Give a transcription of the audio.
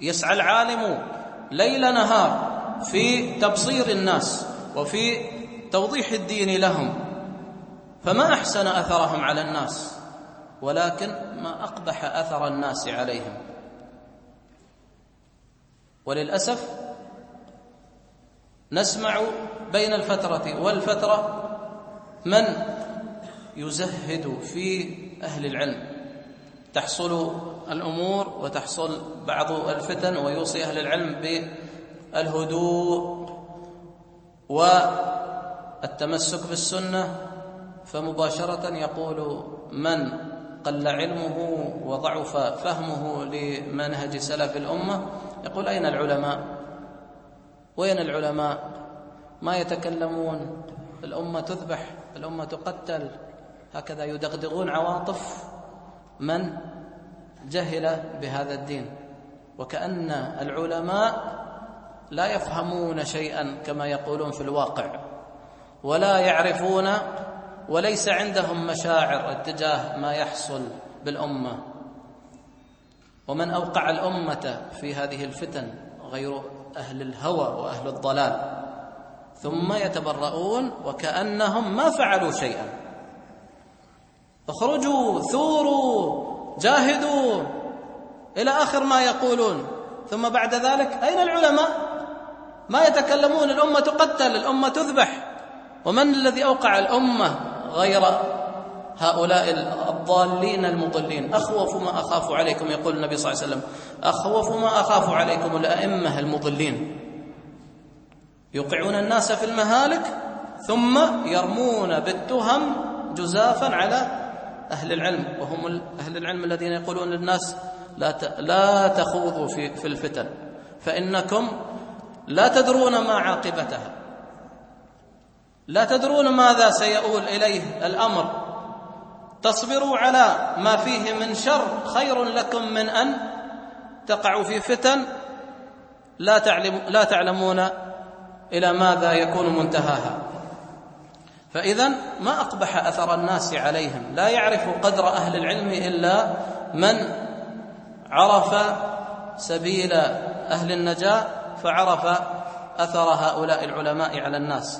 يسعى العالم ليل نهار في تبصير الناس وفي توضيح الدين لهم. فما أحسن أثرهم على الناس ولكن ما أقبح أثر الناس عليهم. وللأسف نسمع بين الفترة والفترة من يزهد في أهل العلم. تحصل الأمور وتحصل بعض الفتن ويوصي أهل العلم بالهدوء والتمسك بالسنة فمباشرة يقول من قل علمه وضعف فهمه لمنهج سلف الأمة يقول أين العلماء؟ وين العلماء؟ ما يتكلمون الأمة تذبح الأمة تقتل هكذا يدغدغون عواطف من؟ جهل بهذا الدين. وكأن العلماء لا يفهمون شيئا كما يقولون في الواقع ولا يعرفون وليس عندهم مشاعر اتجاه ما يحصل بالأمة. ومن أوقع الأمة في هذه الفتن غير أهل الهوى وأهل الضلال. ثم يتبرؤون وكأنهم ما فعلوا شيئا. اخرجوا ثوروا جاهدوا إلى آخر ما يقولون. ثم بعد ذلك أين العلماء؟ ما يتكلمون. الأمة تقتل الأمة تذبح. ومن الذي أوقع الأمة غير هؤلاء الضالين المضلين؟ أخوف ما أخاف عليكم يقول النبي صلى الله عليه وسلم. أخوف ما أخاف عليكم الأئمة المضلين. يوقعون الناس في المهالك ثم يرمون بالتهم جزافا على أهل العلم وهم أهل العلم الذين يقولون للناس لا لا تخوضوا في في الفتن فإنكم لا تدرون ما عاقبتها. لا تدرون ماذا سيؤول إليه الأمر. تصبروا على ما فيه من شر خير لكم من أن تقعوا في فتن لا تعلم لا تعلمون إلى ماذا يكون منتهاها. فإذا ما أقبح أثر الناس عليهم. لا يعرف قدر أهل العلم إلا من عرف سبيل أهل النجاة فعرف أثر هؤلاء العلماء على الناس.